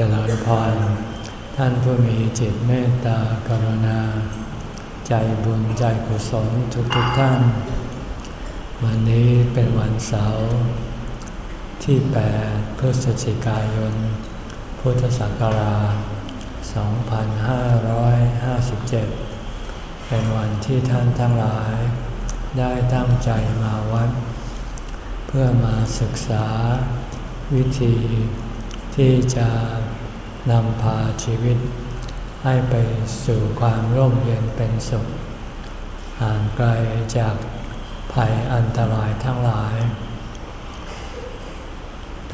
เจริญพร ท่านผู้มีจิตเมตตากรุณา ใจบุญใจกุศลทุกทุกท่าน วันนี้เป็นวันเสาร์ที่ 8 พฤศจิกายน พุทธศักราช 2557 เป็นวันที่ท่านทั้งหลาย ได้ตั้งใจมาวัด เพื่อมาศึกษาวิธีที่จะ นำพาชีวิต ให้ไปสู่ความร่มเย็นเป็นสุข ห่างไกลจากภัยอันตรายทั้งหลาย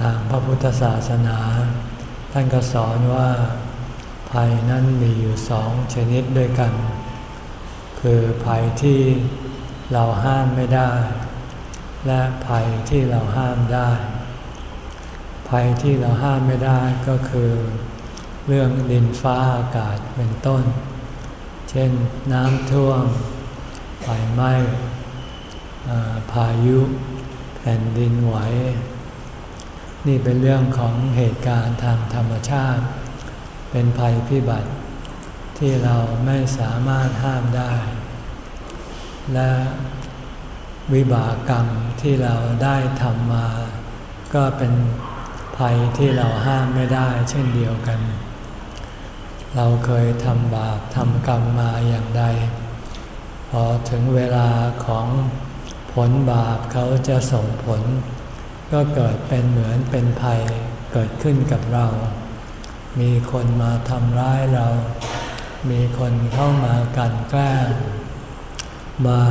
ทางพระพุทธศาสนา ท่านก็สอนว่า ภัยนั้นมีอยู่สองชนิดด้วยกัน คือภัยที่เราห้ามไม่ได้ และภัยที่เราห้ามได้ ภัยที่เราห้ามไม่ได้ก็คือ เรื่องดินฟ้าอากาศเป็นต้น เช่นน้ำท่วมไฟไหม้พายุแผ่นดินไหว นี่เป็นเรื่องของเหตุการณ์ทางธรรมชาติ เป็นภัยพิบัติ ที่เราไม่สามารถห้ามได้ และวิบากกรรมที่เราได้ทำมา ก็เป็นภัยที่เราห้ามไม่ได้เช่นเดียวกัน เราเคยทำบาปทำกรรมมาอย่างใด พอถึงเวลาของผลบาปเขาจะส่งผล ก็เกิดเป็นเหมือนเป็นภัยเกิดขึ้นกับเรา มีคนมาทำร้ายเรา มีคนเข้ามากันแกล้ง มา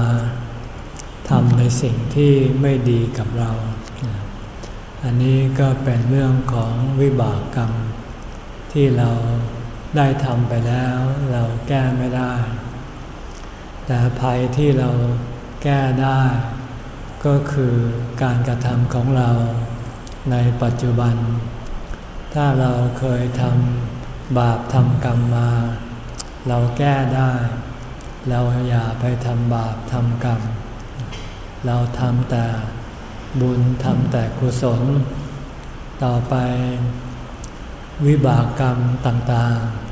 ทำในสิ่งที่ไม่ดีกับเรา อันนี้ก็เป็นเรื่องของวิบากกรรมที่เรา ได้ทำไปแล้วเราแก้ไม่ได้ แต่ภัยที่เราแก้ได้ ก็คือการกระทำของเราในปัจจุบัน ถ้าเราเคยทำบาปทำกรรมมา เราแก้ได้ เราอย่าไปทำบาปทำกรรม เราทำแต่บุญทำแต่กุศล ต่อไปวิบากกรรมต่างๆ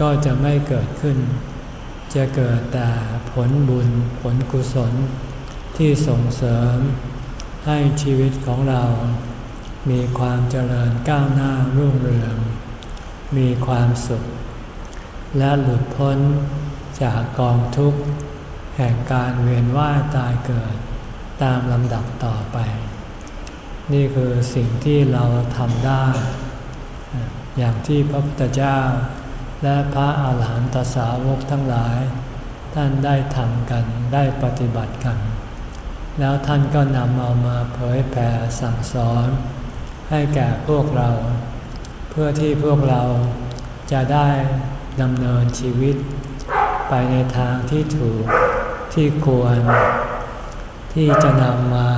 ก็จะไม่เกิดขึ้น จะเกิดแต่ผลบุญผลกุศลที่ส่งเสริมให้ชีวิตของเรา มีความเจริญก้าวหน้ารุ่งเรือง มีความสุข และหลุดพ้นจากกองทุกข์ แห่งการเวียนว่ายตายเกิดตามลำดับต่อไป นี่คือสิ่งที่เราทำได้ อย่างที่พระพุทธเจ้า และพระอาหารหันตสาวกทั้งหลาย ท่านได้ทำกันได้ปฏิบัติกัน แล้วท่านก็นำเอามาเผยแผ่สั่งสอน ให้แก่พวกเรา เพื่อที่พวกเราจะได้ดำเนินชีวิต ไปในทางที่ถูกที่ควร ที่จะนำมา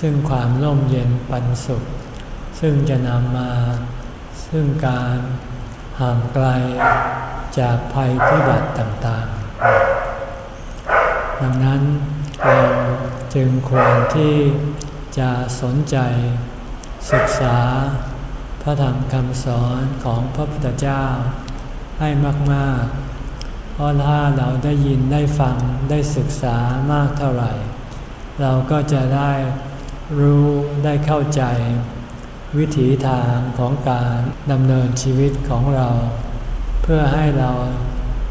ซึ่งความร่มเย็นปันสุข ซึ่งจะนำมาซึ่งการ ห่างไกลจากภัยพิบัติต่างๆ ดังนั้นเราจึงควรที่จะสนใจศึกษาพระธรรมคำสอนของพระพุทธเจ้าให้มากๆ เพราะถ้าเราได้ยินได้ฟังได้ศึกษามากเท่าไหร่ เราก็จะได้รู้ได้เข้าใจ วิถีทางของการดำเนินชีวิตของเรา เพื่อให้เรา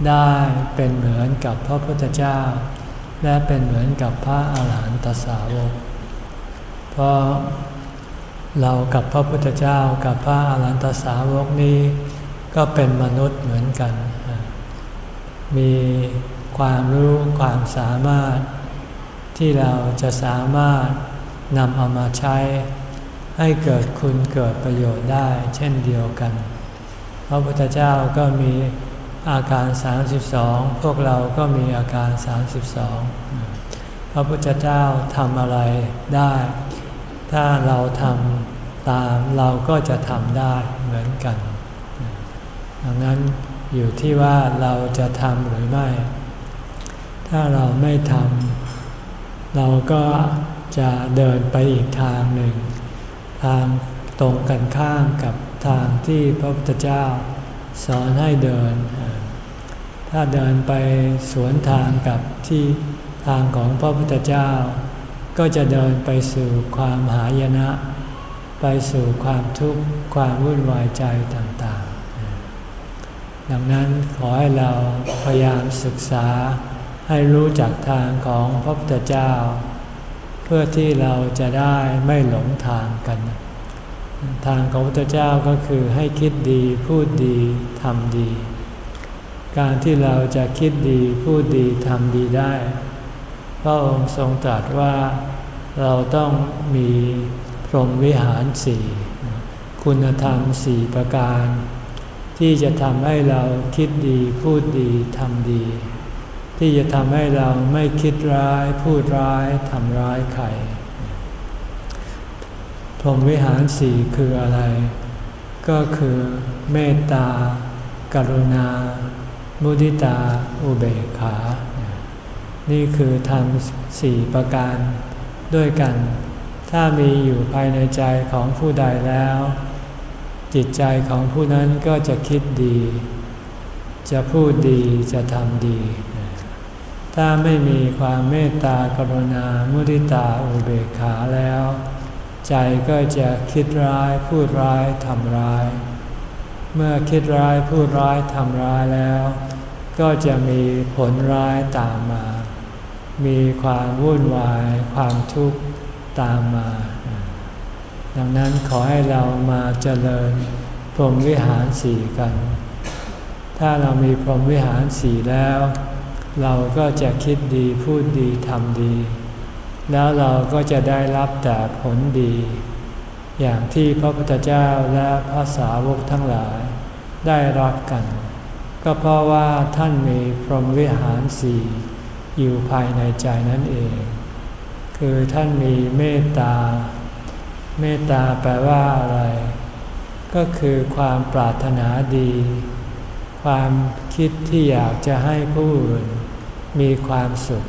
ได้เป็นเหมือนกับพระพุทธเจ้า และเป็นเหมือนกับพระอาหารหันตสาวก เพราะเรากับพระพุทธเจ้ากับพระอาหารหันตสาวกนี้ ก็เป็นมนุษย์เหมือนกัน มีความรู้ความสามารถที่เราจะสามารถนำเอามาใช้ ให้เกิดคุณเกิดประโยชน์ได้เช่นเดียวกัน พระพุทธเจ้าก็มีอาการ 32 พวกเราก็มีอาการ 32 พระพุทธเจ้าทำอะไรได้ ถ้าเราทำตามเราก็จะทำได้เหมือนกัน ดังนั้นอยู่ที่ว่าเราจะทำหรือไม่ ถ้าเราไม่ทำเราก็จะเดินไปอีกทางหนึ่ง ทางตรงกันข้ามกับทางที่พระพุทธเจ้าสอนให้เดิน ถ้าเดินไปสวนทางกับที่ทางของพระพุทธเจ้า ก็จะเดินไปสู่ความหายนะ ไปสู่ความทุกข์ความวุ่นวายใจต่างๆ ดังนั้นขอให้เราพยายามศึกษาให้รู้จักทางของพระพุทธเจ้า เพื่อที่เราจะได้ไม่หลงทางกัน ทางของพระพุทธเจ้าก็คือให้คิดดีพูดดีทำดี การที่เราจะคิดดีพูดดีทำดีได้ พระองค์ทรงตรัสว่าเราต้องมีพรหมวิหารสี่คุณธรรมสี่ประการ ที่จะทำให้เราคิดดีพูดดีทำดี ที่จะทำให้เราไม่คิดร้าย พูดร้ายทำร้ายใครพรหมวิหารสี่คืออะไร ก็คือเมตตาการุณา มุทิตา อุเบกขา นี่คือธรรมสี่ประการด้วยกัน ถ้ามีอยู่ภายในใจของผู้ใดแล้ว จิตใจของผู้นั้นก็จะคิดดี จะพูดดีจะทำดี ถ้าไม่มีความเมตตากรุณา มุทิตาอุเบกขาแล้ว ใจก็จะคิดร้ายพูดร้ายทำร้าย เมื่อคิดร้ายพูดร้ายทำร้ายแล้ว ก็จะมีผลร้ายตามมา มีความวุ่นวาย ความทุกข์ตามมา ดังนั้นขอให้เรามาเจริญพรหมวิหารสี่กัน ถ้าเรามีพรหมวิหารสี่แล้ว เราก็จะคิดดีพูดดีทำดี แล้วเราก็จะได้รับแต่ผลดี อย่างที่พระพุทธเจ้าและพระสาวกทั้งหลายได้รับกัน ก็เพราะว่าท่านมีพรหมวิหารสีอยู่ภายในใจนั่นเอง คือท่านมีเมตตา เมตตาแปลว่าอะไร ก็คือความปรารถนาดี ความคิดที่อยากจะให้ผู้อื่นมีความสุข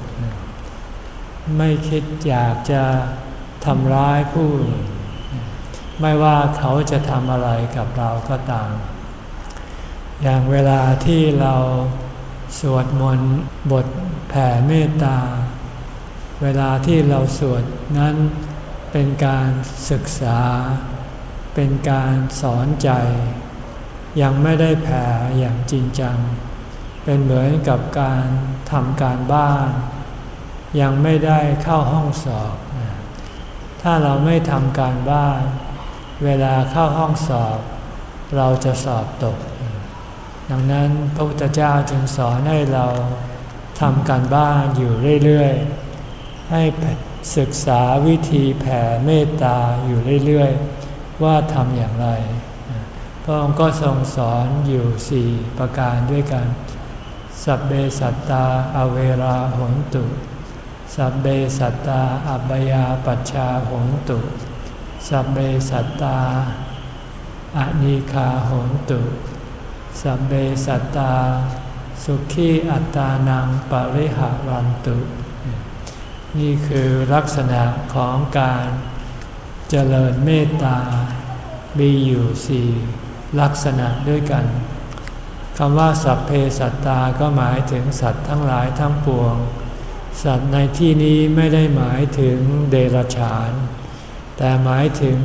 ไม่คิดอยากจะทำร้ายผู้อื่นไม่ว่าเขาจะทำอะไรกับเราก็ตาม อย่างเวลาที่เราสวดมนต์บทแผ่เมตตา เวลาที่เราสวดนั้นเป็นการศึกษา เป็นการสอนใจ ยังไม่ได้แผ่อย่างจริงจัง เป็นเหมือนกับการทำการบ้าน ยังไม่ได้เข้าห้องสอบ ถ้าเราไม่ทำการบ้าน เวลาเข้าห้องสอบ เราจะสอบตก ดังนั้นพระพุทธเจ้าจึงสอนให้เราทำการบ้านอยู่เรื่อยๆ ให้ศึกษาวิธีแผ่เมตตาอยู่เรื่อยๆ ว่าทำอย่างไร พระองค์ก็ทรงสอนอยู่สี่ประการด้วยกัน สัพเบสัตตาอเวราหนตุ สัพเบสัตตาอัปยาปัชชาหนตุ สัพเบสัตตาอานิคาหนตุ สัพเบสัตตา สุขีอัตานังปริหารันตุ นี่คือลักษณะของการเจริญเมตตา มีอยู่สี่ ลักษณะด้วยกันคำว่าสัพเพสัตตาก็หมายถึงสัตว์ทั้งหลายทั้งปวง สัตว์ในที่นี้ไม่ได้หมายถึงเดรัจฉาน แต่หมายถึง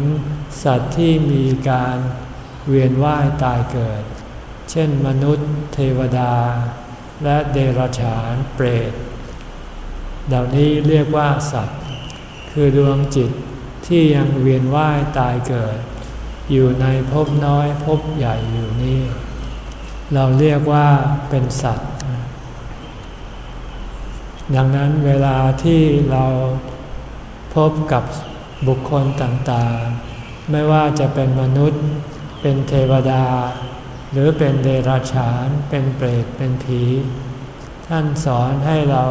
สัตว์ที่มีการเวียนว่ายตายเกิด เช่นมนุษย์ เทวดา และเดรัจฉานเปรต เหล่านี้เรียกว่าสัตว์ คือดวงจิตที่ยังเวียนว่ายตายเกิด อยู่ในภพน้อยภพใหญ่อยู่นี้เราเรียกว่าเป็นสัตว์ ดังนั้นเวลาที่เราพบกับบุคคลต่างๆ ไม่ว่าจะเป็นมนุษย์ เป็นเทวดา หรือเป็นเดรัจฉาน เป็นเปรต เป็นผี ท่านสอนให้เรา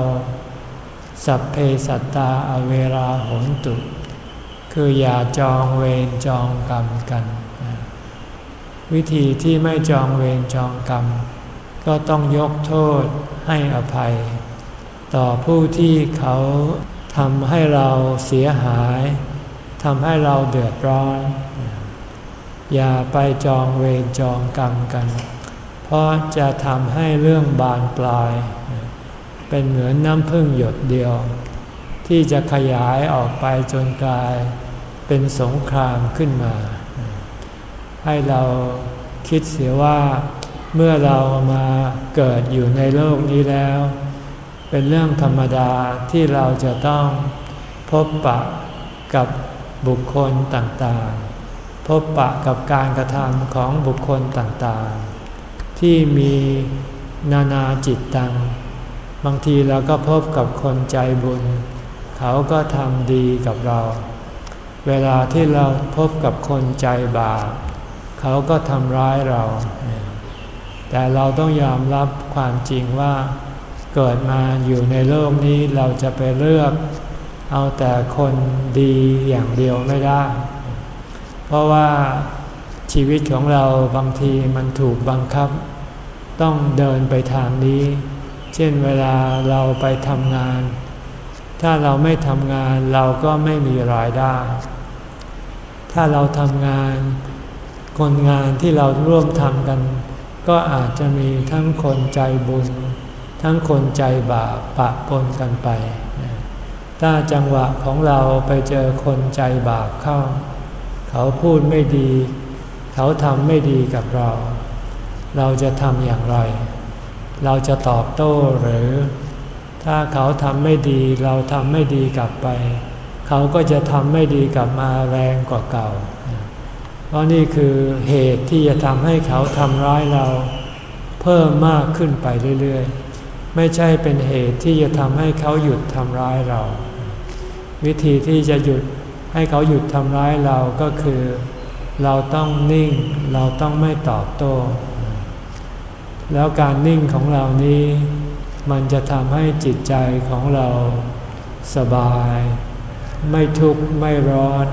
สัพเพสัตตาอเวราหนตุ คืออย่าจองเวรจองกรรมกัน วิธีที่ไม่จองเวรจองกรรม ก็ต้องยกโทษให้อภัย ต่อผู้ที่เขาทำให้เราเสียหายทำให้เราเดือดร้อน อย่าไปจองเวรจองกรรมกัน เพราะจะทำให้เรื่องบานปลาย เป็นเหมือนน้ำพึ่งหยดเดียว ที่จะขยายออกไปจนกลาย เป็นสงครามขึ้นมา ให้เราคิดเสียว่าเมื่อเรามาเกิดอยู่ในโลกนี้แล้ว เป็นเรื่องธรรมดาที่เราจะต้องพบปะกับบุคคลต่างๆ พบปะกับการกระทำของบุคคลต่างๆ ที่มีนานาจิตตัง บางทีเราก็พบกับคนใจบุญ เขาก็ทำดีกับเรา เวลาที่เราพบกับคนใจบาปเขาก็ทำร้ายเรา แต่เราต้องยอมรับความจริงว่า เกิดมาอยู่ในโลกนี้เราจะไปเลือก เอาแต่คนดีอย่างเดียวไม่ได้ เพราะว่าชีวิตของเราบางทีมันถูกบังคับ ต้องเดินไปทางนี้ เช่นเวลาเราไปทำงาน ถ้าเราไม่ทำงานเราก็ไม่มีรายได้ ถ้าเราทำงาน คนงานที่เราร่วมทำกัน ก็อาจจะมีทั้งคนใจบุญ ทั้งคนใจบาปปะปนกันไป ถ้าจังหวะของเราไปเจอคนใจบาปเข้า เขาพูดไม่ดี เขาทำไม่ดีกับเรา เราจะทำอย่างไร เราจะตอบโต้หรือ ถ้าเขาทำไม่ดีเราทำไม่ดีกลับไป เขาก็จะทำไม่ดีกลับมาแรงกว่าเก่า เพราะนี่คือเหตุที่จะทำให้เขาทำร้ายเราเพิ่มมากขึ้นไปเรื่อยๆ ไม่ใช่เป็นเหตุที่จะทำให้เขาหยุดทำร้ายเรา วิธีที่จะหยุดให้เขาหยุดทำร้ายเราก็คือ เราต้องนิ่ง เราต้องไม่ตอบโต้ แล้วการนิ่งของเรานี้ มันจะทำให้จิตใจของเราสบาย ไม่ทุกข์ไม่ร้อน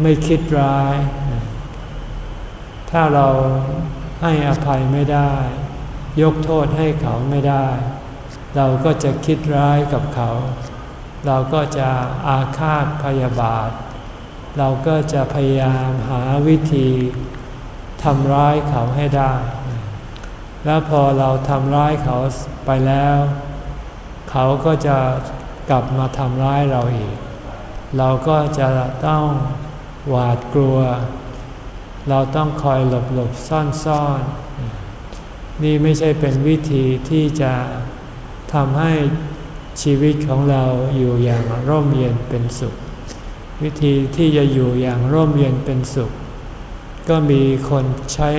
ไม่คิดร้าย ถ้าเราให้อภัยไม่ได้ ยกโทษให้เขาไม่ได้ เราก็จะคิดร้ายกับเขา เราก็จะอาฆาตพยาบาท เราก็จะพยายามหาวิธีทำร้ายเขาให้ได้ แล้วพอเราทำร้ายเขาไปแล้ว เขาก็จะ กลับมาทำร้ายเราอีก เราก็จะต้องหวาดกลัว เราต้องคอยหลบหลบซ่อนซ่อนนี่ไม่ใช่เป็นวิธีที่จะทำให้ชีวิตของเราอยู่อย่างร่มเย็นเป็นสุข วิธีที่จะอยู่อย่างร่มเย็นเป็นสุข ก็มีคนใช้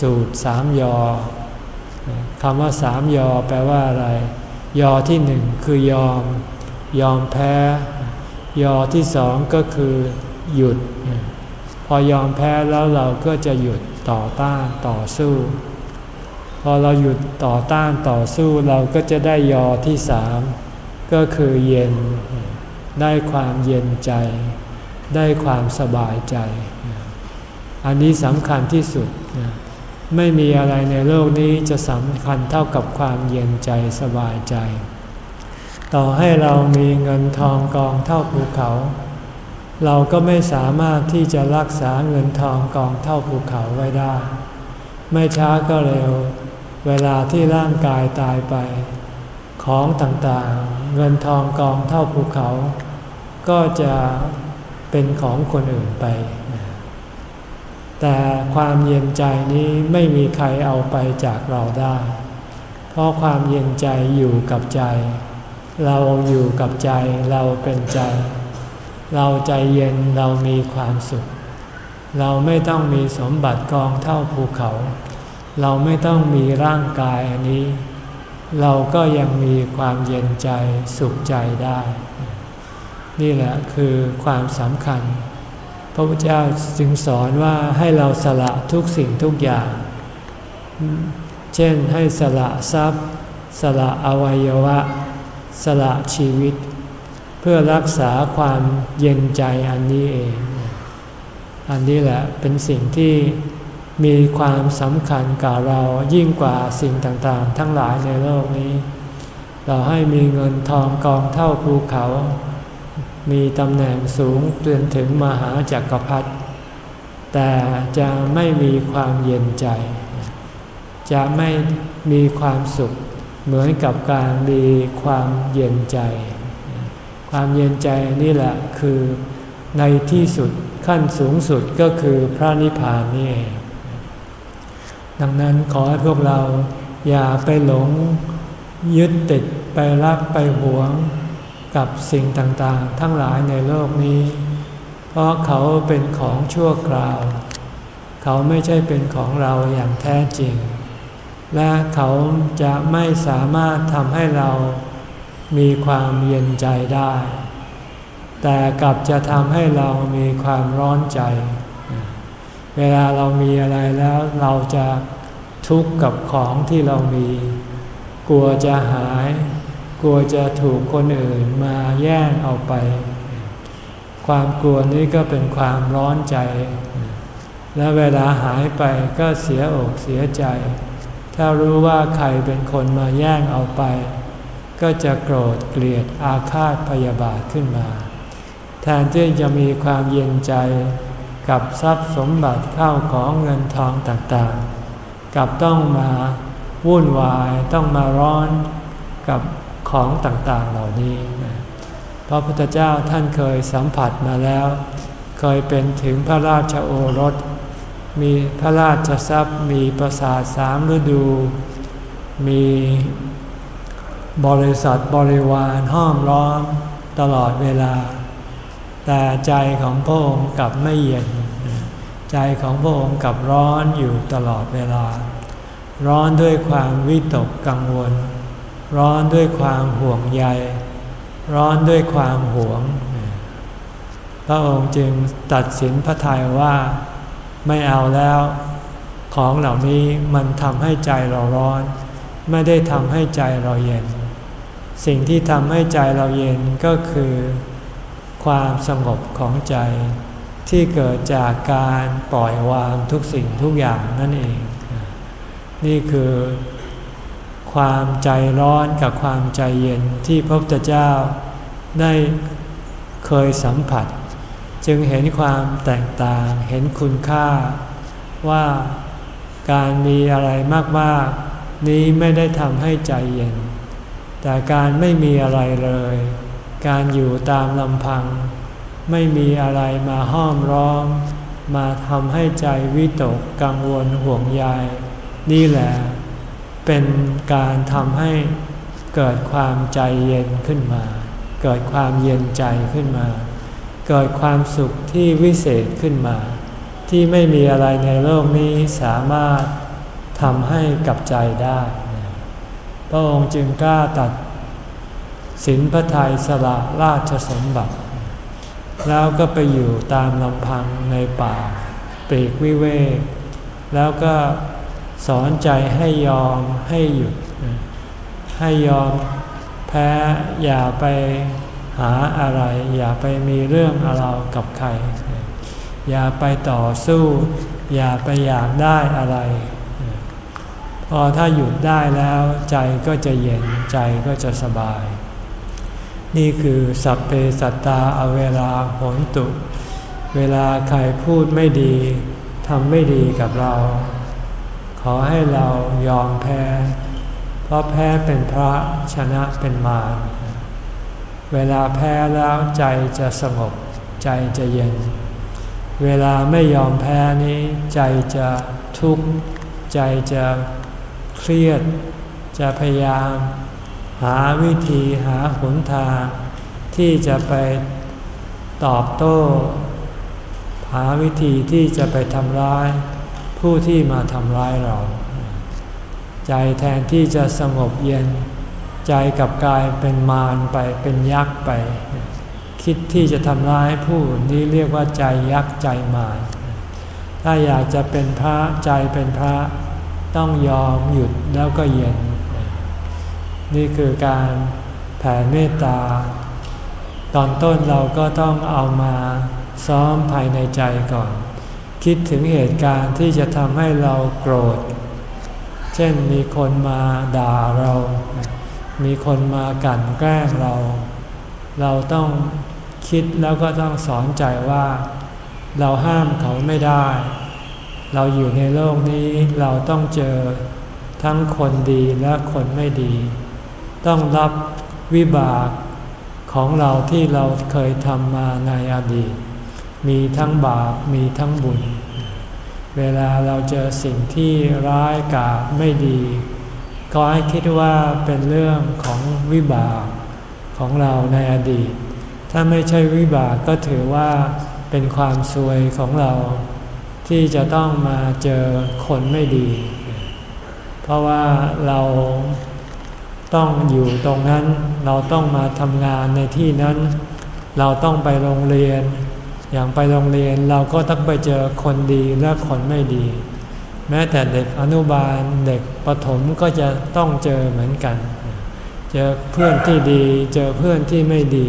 สูตรสามยอคำว่าสามยอแปลว่าอะไร ยอที่หนึ่งคือยอม ยอมแพ้ ยอที่สองก็คือหยุด พอยอมแพ้แล้วเราก็จะหยุดต่อต้านต่อสู้ พอเราหยุดต่อต้านต่อสู้เราก็จะได้ยอที่สามก็คือเย็น ได้ความเย็นใจ ได้ความสบายใจ อันนี้สำคัญที่สุด ไม่มีอะไรในโลกนี้จะสำคัญเท่ากับความเย็นใจสบายใจ ต่อให้เรามีเงินทองกองเท่าภูเขา เราก็ไม่สามารถที่จะรักษาเงินทองกองเท่าภูเขาไว้ได้ ไม่ช้าก็เร็ว เวลาที่ร่างกายตายไป ของต่างๆ เงินทองกองเท่าภูเขา ก็จะเป็นของคนอื่นไป แต่ความเย็นใจนี้ไม่มีใครเอาไปจากเราได้ เพราะความเย็นใจอยู่กับใจ เราอยู่กับใจเราเป็นใจ เราใจเย็นเรามีความสุข เราไม่ต้องมีสมบัติกองเท่าภูเขา เราไม่ต้องมีร่างกายอันนี้ เราก็ยังมีความเย็นใจสุขใจได้ นี่แหละคือความสำคัญ พระพุทธเจ้าจึงสอนว่าให้เราสละทุกสิ่งทุกอย่าง เช่นให้สละทรัพย์ สละอวัยวะ สละชีวิต เพื่อรักษาความเย็นใจอันนี้เอง อันนี้แหละเป็นสิ่งที่มีความสำคัญกับเรายิ่งกว่าสิ่งต่างๆ ทั้งหลายในโลกนี้ เราให้มีเงินทองกองเท่าภูเขา มีตำแหน่งสูงจนถึงมหาจักรพรรดิแต่จะไม่มีความเย็นใจ จะไม่มีความสุข เหมือนกับการมีความเย็นใจ ความเย็นใจนี่แหละคือในที่สุดขั้นสูงสุดก็คือพระนิพพานนี่เองดังนั้นขอให้พวกเราอย่าไปหลงยึดติดไปรักไปหวงกับสิ่งต่างๆ ทั้งหลายในโลกนี้ เพราะเขาเป็นของชั่วคราว เขาไม่ใช่เป็นของเราอย่างแท้จริง และเขาจะไม่สามารถทำให้เรามีความเย็นใจได้ แต่กลับจะทำให้เรามีความร้อนใจ เวลาเรามีอะไรแล้วเราจะทุกข์กับของที่เรามี กลัวจะหาย กลัวจะถูกคนอื่นมาแย่งเอาไป ความกลัวนี้ก็เป็นความร้อนใจ และเวลาหายไปก็เสียอกเสียใจ ถ้ารู้ว่าใครเป็นคนมาแย่งเอาไป ก็จะโกรธเกลียดอาฆาตพยาบาทขึ้นมา แทนที่จะมีความเย็นใจกับทรัพย์สมบัติเข้าของเงินทองต่างๆ กับต้องมาวุ่นวายต้องมาร้อนกับของต่างๆเหล่านี้ พระพุทธเจ้าท่านเคยสัมผัสมาแล้ว เคยเป็นถึงพระราชโอรส มีพระราชทรัพย์ มีประสาทสามฤดู มีบริษัทบริวารห้อมล้อมตลอดเวลา แต่ใจของพระองค์กลับไม่เย็น ใจของพระองค์กลับร้อนอยู่ตลอดเวลา ร้อนด้วยความวิตกกังวล ร้อนด้วยความห่วงใย ร้อนด้วยความหวง พระองค์จึงตัดสินพระทัยว่า ไม่เอาแล้ว ของเหล่านี้มันทำให้ใจเราร้อน ไม่ได้ทำให้ใจเราเย็น สิ่งที่ทำให้ใจเราเย็นก็คือ ความสงบของใจที่เกิดจากการปล่อยวางทุกสิ่งทุกอย่างนั่นเอง นี่คือ ความใจร้อนกับความใจเย็นที่พระพุทธเจ้าได้เคยสัมผัส จึงเห็นความแตกต่าง เห็นคุณค่า ว่าการมีอะไรมากๆ นี้ไม่ได้ทำให้ใจเย็น แต่การไม่มีอะไรเลย การอยู่ตามลำพัง ไม่มีอะไรมาห้อมร้อม มาทำให้ใจวิตกกังวลห่วงใยนี่แหละ เป็นการทำให้เกิดความใจเย็นขึ้นมา เกิดความเย็นใจขึ้นมา เกิดความสุขที่วิเศษขึ้นมา ที่ไม่มีอะไรในโลกนี้สามารถทำให้กับใจได้ พระองค์จึงกล้าตัดสินพระทัยสละราชสมบัติ แล้วก็ไปอยู่ตามลำพังในป่าปรีกวิเวก แล้วก็สอนใจให้ยอมให้หยุด ให้ยอมแพ้อย่าไป หาอะไร อย่าไปมีเรื่องอะไรกับใคร อย่าไปต่อสู้ อย่าไปอยากได้อะไร พอถ้าหยุดได้แล้วใจก็จะเย็นใจก็จะสบาย นี่คือสัพเพสัตตาอเวลาผลตุ เวลาใครพูดไม่ดีทำไม่ดีกับเรา ขอให้เรายอมแพ้ เพราะแพ้เป็นพระชนะเป็นมาร เวลาแพ้แล้วใจจะสงบ ใจจะเย็น เวลาไม่ยอมแพ้นี้ ใจจะทุกข์ ใจจะเครียด จะพยายาม หาวิธีหาหนทาง ที่จะไปตอบโต้ หาวิธีที่จะไปทำร้าย ผู้ที่มาทำร้ายเรา ใจแทนที่จะสงบเย็น ใจกับกายเป็นมารไปเป็นยักษ์ไป คิดที่จะทำร้ายผู้นี้เรียกว่าใจยักษ์ใจมารถ้าอยากจะเป็นพระใจเป็นพระต้องยอมหยุดแล้วก็เย็น นี่คือการแผ่เมตตา ตอนต้นเราก็ต้องเอามาซ้อมภายในใจก่อน คิดถึงเหตุการณ์ที่จะทำให้เราโกรธ เช่นมีคนมาด่าเรา มีคนมากันแกล้งเรา เราต้องคิดแล้วก็ต้องสอนใจว่า เราห้ามเขาไม่ได้ เราอยู่ในโลกนี้เราต้องเจอทั้งคนดีและคนไม่ดี ต้องรับวิบากของเราที่เราเคยทำมาในอดีต มีทั้งบาปมีทั้งบุญ เวลาเราเจอสิ่งที่ร้ายกาจไม่ดี ก็ให้คิดว่าเป็นเรื่องของวิบากของเราในอดีต ถ้าไม่ใช่วิบากก็ถือว่าเป็นความซวยของเรา ที่จะต้องมาเจอคนไม่ดี เพราะว่าเราต้องอยู่ตรงนั้น เราต้องมาทำงานในที่นั้น เราต้องไปโรงเรียน อย่างไปโรงเรียนเราก็ต้องไปเจอคนดีและคนไม่ดี แม้แต่เด็กอนุบาลเด็กประถมก็จะต้องเจอเหมือนกัน เจอเพื่อนที่ดี เจอเพื่อนที่ไม่ดี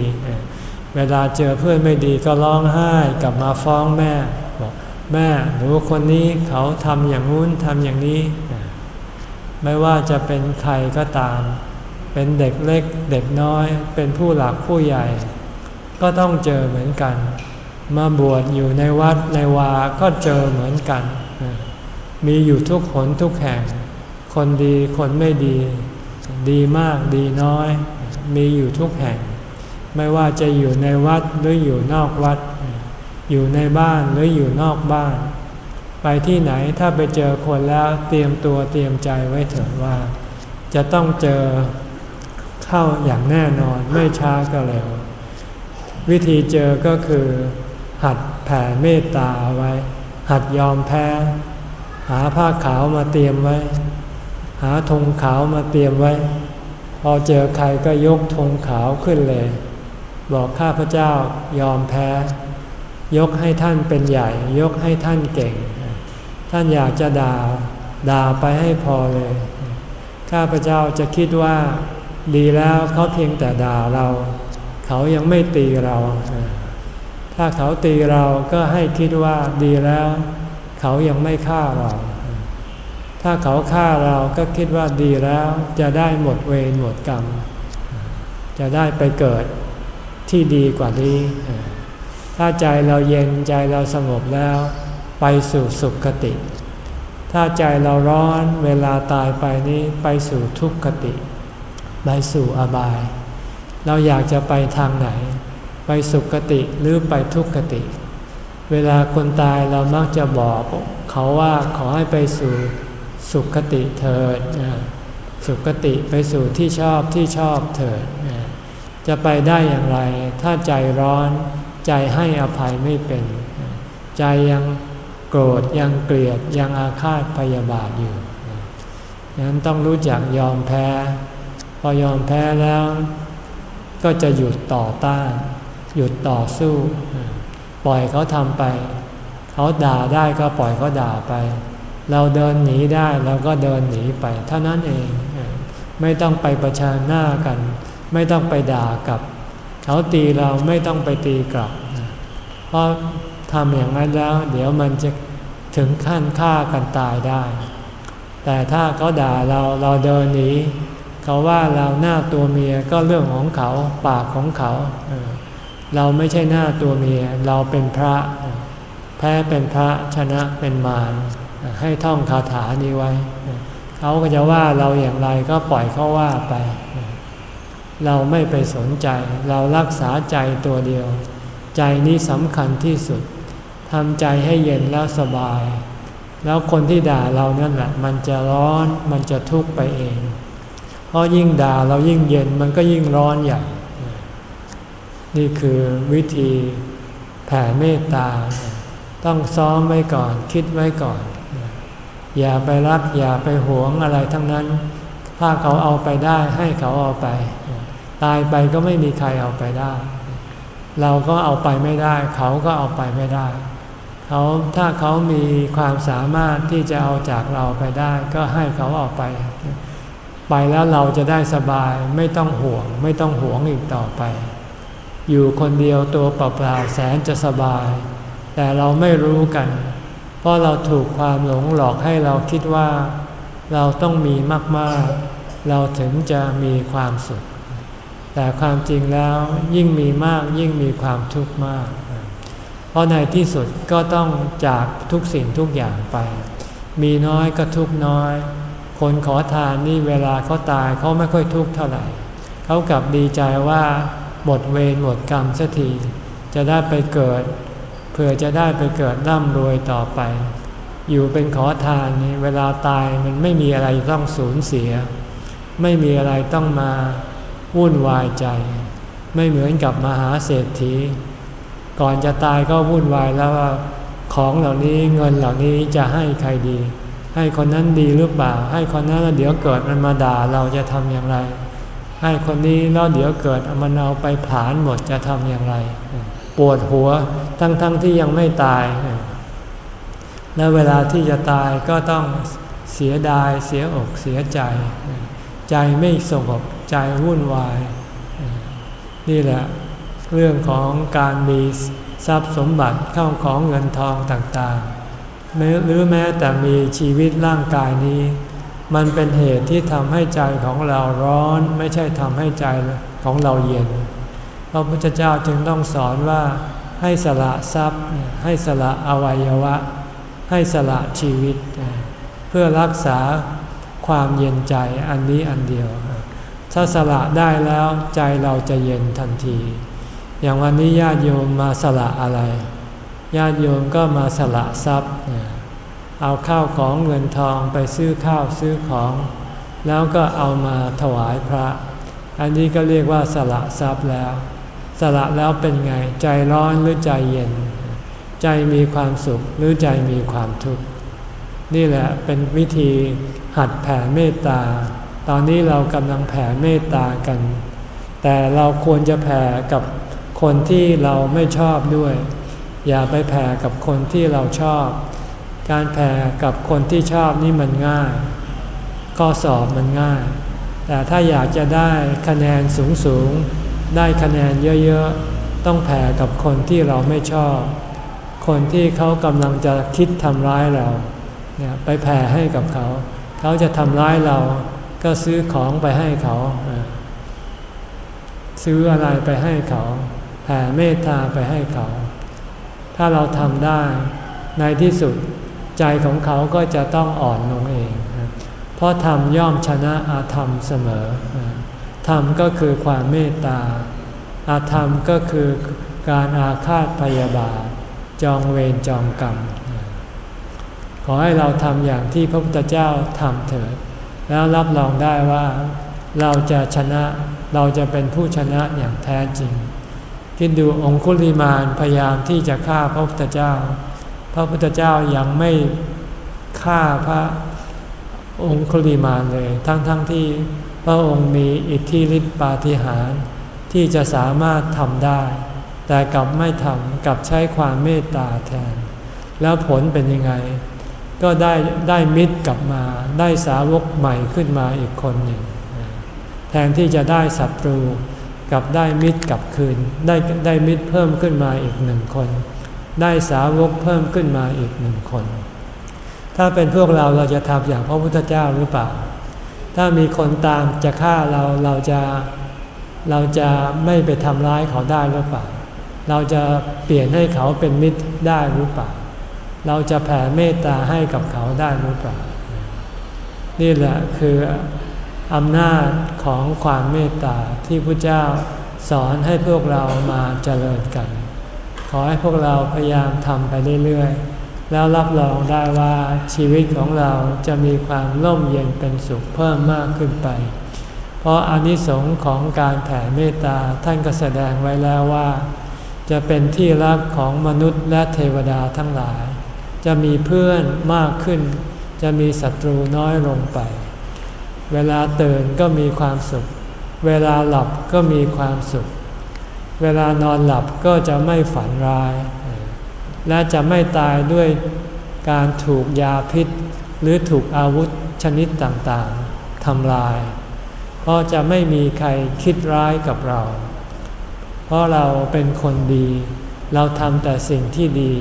เวลาเจอเพื่อนไม่ดีก็ร้องไห้กลับมาฟ้องแม่บอกแม่หนูคนนี้เขาทำอย่างนู้นทำอย่างนี้ ไม่ว่าจะเป็นใครก็ตาม เป็นเด็กเล็กเด็กน้อย เป็นผู้หลักผู้ใหญ่ ก็ต้องเจอเหมือนกัน มาบวชอยู่ในวัดในวาก็เจอเหมือนกัน มีอยู่ทุกขนทุกแห่ง คนดีคนไม่ดี ดีมากดีน้อย มีอยู่ทุกแห่ง ไม่ว่าจะอยู่ในวัดหรืออยู่นอกวัด อยู่ในบ้านหรืออยู่นอกบ้าน ไปที่ไหนถ้าไปเจอคนแล้วเตรียมตัวเตรียมใจไว้เถิดว่า จะต้องเจอเข้าอย่างแน่นอนไม่ช้าก็เร็ว วิธีเจอก็คือ หัดแผ่เมตตาไว้ หัดยอมแพ้ หาผ้าขาวมาเตรียมไว้ หาธงขาวมาเตรียมไว้ พอเจอใครก็ยกธงขาวขึ้นเลย บอกข้าพเจ้ายอมแพ้ ยกให้ท่านเป็นใหญ่ ยกให้ท่านเก่ง ท่านอยากจะด่าด่าไปให้พอเลย ข้าพเจ้าจะคิดว่า ดีแล้วเขาเพียงแต่ด่าเรา เขายังไม่ตีเรา ถ้าเขาตีเราก็ให้คิดว่าดีแล้ว เขายังไม่ฆ่าเรา ถ้าเขาฆ่าเราก็คิดว่าดีแล้วจะได้หมดเวรหมดกรรม จะได้ไปเกิดที่ดีกว่านี้ ถ้าใจเราเย็นใจเราสงบแล้วไปสู่สุขคติ ถ้าใจเราร้อนเวลาตายไปนี้ไปสู่ทุกขติ ไปสู่อบาย เราอยากจะไปทางไหน ไปสุขติหรือไปทุกขติ เวลาคนตายเรามักจะบอกเขาว่าขอให้ไปสู่สุขติเถิด สุขติไปสู่ที่ชอบที่ชอบเถิด จะไปได้อย่างไร ถ้าใจร้อนใจให้อภัยไม่เป็น ใจยังโกรธยังเกลียดยังอาฆาตพยาบาทอยู่ดังนั้นต้องรู้จักยอมแพ้ พอยอมแพ้แล้ว ก็จะหยุดต่อต้าน หยุดต่อสู้ ปล่อยเขาทำไป เขาด่าได้ก็ปล่อยเขาด่าไป เราเดินหนีได้เราก็เดินหนีไป เท่านั้นเอง ไม่ต้องไปประชานหน้ากัน ไม่ต้องไปด่ากับ เขาตีเราไม่ต้องไปตีกลับ เพราะทำอย่างนั้นแล้ว เดี๋ยวมันจะถึงขั้นฆ่ากันตายได้ แต่ถ้าเขาด่าเราเราเดินหนี เขาว่าเราหน้าตัวเมียก็เรื่องของเขาปากของเขาเเราไม่ใช่หน้าตัวเมีย เราเป็นพระ แพ้เป็นพระชนะเป็นมารให้ท่องคาถานี้ไว้ เขาก็จะว่าเราอย่างไรก็ปล่อยเขาว่าไป เราไม่ไปสนใจ เรารักษาใจตัวเดียว ใจนี้สำคัญที่สุดทำใจให้เย็นแล้วสบาย แล้วคนที่ด่าเรานั่นแหละ มันจะร้อนมันจะทุกข์ไปเอง เพราะยิ่งด่าเรายิ่งเย็นมันก็ยิ่งร้อนใหญ่ นี่คือวิธีแผ่เมตตา ต้องซ้อมไว้ก่อนคิดไว้ก่อน อย่าไปรักอย่าไปหวงอะไรทั้งนั้น ถ้าเขาเอาไปได้ให้เขาเอาไป ตายไปก็ไม่มีใครเอาไปได้ เราก็เอาไปไม่ได้ เขาก็เอาไปไม่ได้เขาถ้าเขามีความสามารถที่จะเอาจากเราไปได้ ก็ให้เขาเอาไป ไปแล้วเราจะได้สบายไม่ต้องห่วง ไม่ต้องห่วงอีกต่อไป อยู่คนเดียวตัวเปล่าๆแสนจะสบาย แต่เราไม่รู้กัน เพราะเราถูกความหลงหลอกให้เราคิดว่า เราต้องมีมากๆ เราถึงจะมีความสุข แต่ความจริงแล้วยิ่งมีมากยิ่งมีความทุกข์มากฉราะในที่สุดก็ต้องจากทุกสิ่งทุกอย่างไป มีน้อยก็ทุกน้อย คนขอทานนี่เวลาเขาตายเขาไม่ค่อยทุกข์เท่าไหร่ เขากลับดีใจว่า หมดเวรหมดกรรมสักที จะได้ไปเกิด เพื่อจะได้ไปเกิดร่ำรวยต่อไป อยู่เป็นขอทานนี่เวลาตายมันไม่มีอะไรต้องสูญเสีย ไม่มีอะไรต้องมาวุ่นวายใจ ไม่เหมือนกับมหาเศรษฐี ก่อนจะตายก็วุ่นวายแล้วว่าของเหล่านี้เงินเหล่านี้จะให้ใครดี ให้คนนั้นดีหรือเปล่า ให้คนนั้นเดี๋ยวเกิดมันมาด่าเราจะทำอย่างไร ให้คนนี้แล้วเดี๋ยวเกิดมันเอาไปผลาญหมดจะทำอย่างไร ปวดหัวทั้งๆทที่ยังไม่ตาย และเวลาที่จะตายก็ต้องเสียดายเสียอกเสียใจ ใจไม่สงบใจวุ่นวาย นี่แหละเรื่องของการมีทรัพย์สมบัติเข้าของเงินทองต่างๆหรือแม้แต่มีชีวิตร่างกายนี้ มันเป็นเหตุที่ทำให้ใจของเราร้อนไม่ใช่ทำให้ใจของเราเย็น พระพุทธเจ้าจึงต้องสอนว่าให้สละทรัพย์ ให้สละอวัยวะ ให้สละชีวิต เพื่อรักษาความเย็นใจอันนี้อันเดียว ถ้าสละได้แล้วใจเราจะเย็นทันที อย่างวันนี้ญาติโยมมาสละอะไร ญาติโยมก็มาสละทรัพย์ เอาข้าวของเงินทองไปซื้อข้าวซื้อของ แล้วก็เอามาถวายพระ อันนี้ก็เรียกว่าสละทรัพย์แล้ว สละแล้วเป็นไง ใจร้อนหรือใจเย็น ใจมีความสุขหรือใจมีความทุกข์นี่แหละเป็นวิธีหัดแผ่เมตตา ตอนนี้เรากำลังแผ่เมตตากัน แต่เราควรจะแผ่กับคนที่เราไม่ชอบด้วย อย่าไปแผ่กับคนที่เราชอบ การแผ่กับคนที่ชอบนี่มันง่าย ข้อสอบมันง่าย แต่ถ้าอยากจะได้คะแนนสูงสูงได้คะแนนเยอะๆ ต้องแผ่กับคนที่เราไม่ชอบ คนที่เขากำลังจะคิดทำร้ายเราเนี่ยไปแผ่ให้กับเขา เขาจะทำร้ายเราก็ซื้อของไปให้เขา ซื้ออะไรไปให้เขา แผ่เมตตาไปให้เขา ถ้าเราทำได้ในที่สุด ใจของเขาก็จะต้องอ่อนลงเอง เพราะธรรมย่อมชนะอาธรรมเสมอ ธรรมก็คือความเมตตา อาธรรมก็คือการอาฆาตพยาบาท จองเวรจองกรรม ขอให้เราทำอย่างที่พระพุทธเจ้าทำเถิด แล้วรับรองได้ว่าเราจะชนะ เราจะเป็นผู้ชนะอย่างแท้จริง คิดดูองคุลิมานพยายามที่จะฆ่าพระพุทธเจ้า พระพุทธเจ้ายังไม่ฆ่าพระองคุลิมานเลย ทั้งๆทที่พระองค์มีอิทธิฤทธิปาฏิหาริย์ที่จะสามารถทำได้ แต่กลับไม่ทำกลับใช้ความเมตตาแทน แล้วผลเป็นยังไง ก็ได้ได้มิตรกลับมาได้สาวกใหม่ขึ้นมาอีกคนหนึ่ง แทนที่จะได้ศัตรูกลับได้มิตรกลับคืน ได้ได้มิตรเพิ่มขึ้นมาอีกหนึ่งคน ได้สาวกเพิ่มขึ้นมาอีกหนึ่งคน ถ้าเป็นพวกเราเราจะทำอย่างพระพุทธเจ้าหรือเปล่า ถ้ามีคนตามจะฆ่าเราเราจะเราจะไม่ไปทำร้ายเขาได้หรือเปล่า เราจะเปลี่ยนให้เขาเป็นมิตรได้หรือเปล่า เราจะแผ่เมตตาให้กับเขาได้หรือเปล่า นี่แหละคืออำนาจของความเมตตาที่พระเจ้าสอนให้พวกเรามาเจริญกัน อให้พวกเราพยายามทำไปเรื่อยๆ แล้วรับรองได้ว่าชีวิตของเราจะมีความร่มเย็นเป็นสุขเพิ่มมากขึ้นไป เพราะอานิสงส์ของการแผ่เมตตาท่านก็แสดงไว้แล้วว่า จะเป็นที่รักของมนุษย์และเทวดาทั้งหลาย จะมีเพื่อนมากขึ้น จะมีศัตรูน้อยลงไป เวลาตื่นก็มีความสุข เวลาหลับก็มีความสุข เวลานอนหลับก็จะไม่ฝันร้าย และจะไม่ตายด้วยการถูกยาพิษ หรือถูกอาวุธชนิดต่างๆทำลาย เพราะจะไม่มีใครคิดร้ายกับเรา เพราะเราเป็นคนดี เราทำแต่สิ่งที่ดี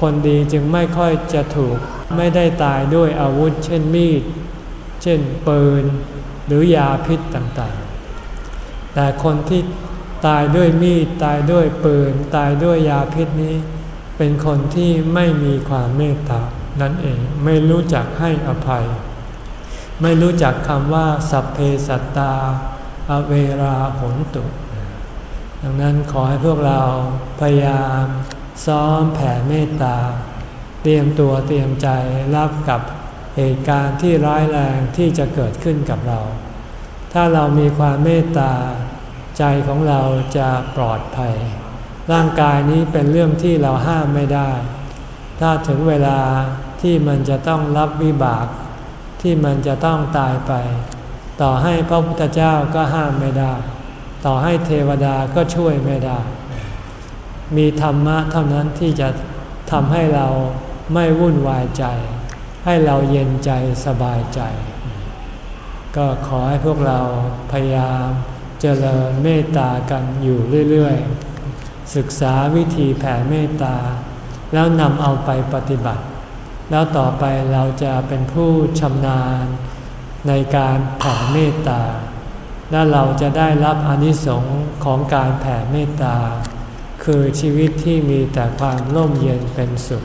คนดีจึงไม่ค่อยจะถูกไม่ได้ตายด้วยอาวุธ เช่นมีด เช่นปืน หรือยาพิษต่างๆ แต่คนที่ ตายด้วยมีดตายด้วยปืน ตายด้วยยาพิษนี้ เป็นคนที่ไม่มีความเมตตานั่นเองไม่รู้จักให้อภัย ไม่รู้จักคำว่าสัพเพสัตตา อเวราผลตุ ดังนั้นขอให้พวกเราพยายาม ซ้อมแผ่เมตตา เตรียมตัวเตรียมใจรับกับเหตุการณ์ที่ร้ายแรงที่จะเกิดขึ้นกับเรา ถ้าเรามีความเมตตา ใจของเราจะปลอดภัย ร่างกายนี้เป็นเรื่องที่เราห้ามไม่ได้ ถ้าถึงเวลาที่มันจะต้องรับวิบาก ที่มันจะต้องตายไป ต่อให้พระพุทธเจ้าก็ห้ามไม่ได้ ต่อให้เทวดาก็ช่วยไม่ได้ มีธรรมะเท่านั้นที่จะทำให้เราไม่วุ่นวายใจ ให้เราเย็นใจสบายใจ ก็ขอให้พวกเราพยายาม เจริญเมตตากันอยู่เรื่อยๆ ศึกษาวิธีแผ่เมตตา แล้วนำเอาไปปฏิบัติ แล้วต่อไปเราจะเป็นผู้ชำนาญในการแผ่เมตตา และเราจะได้รับอนิสงค์ของการแผ่เมตตา คือชีวิตที่มีแต่ความร่มเย็นเป็นสุข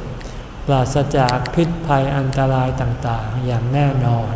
ปราศจากพิษภัยอันตรายต่างๆ อย่างแน่นอน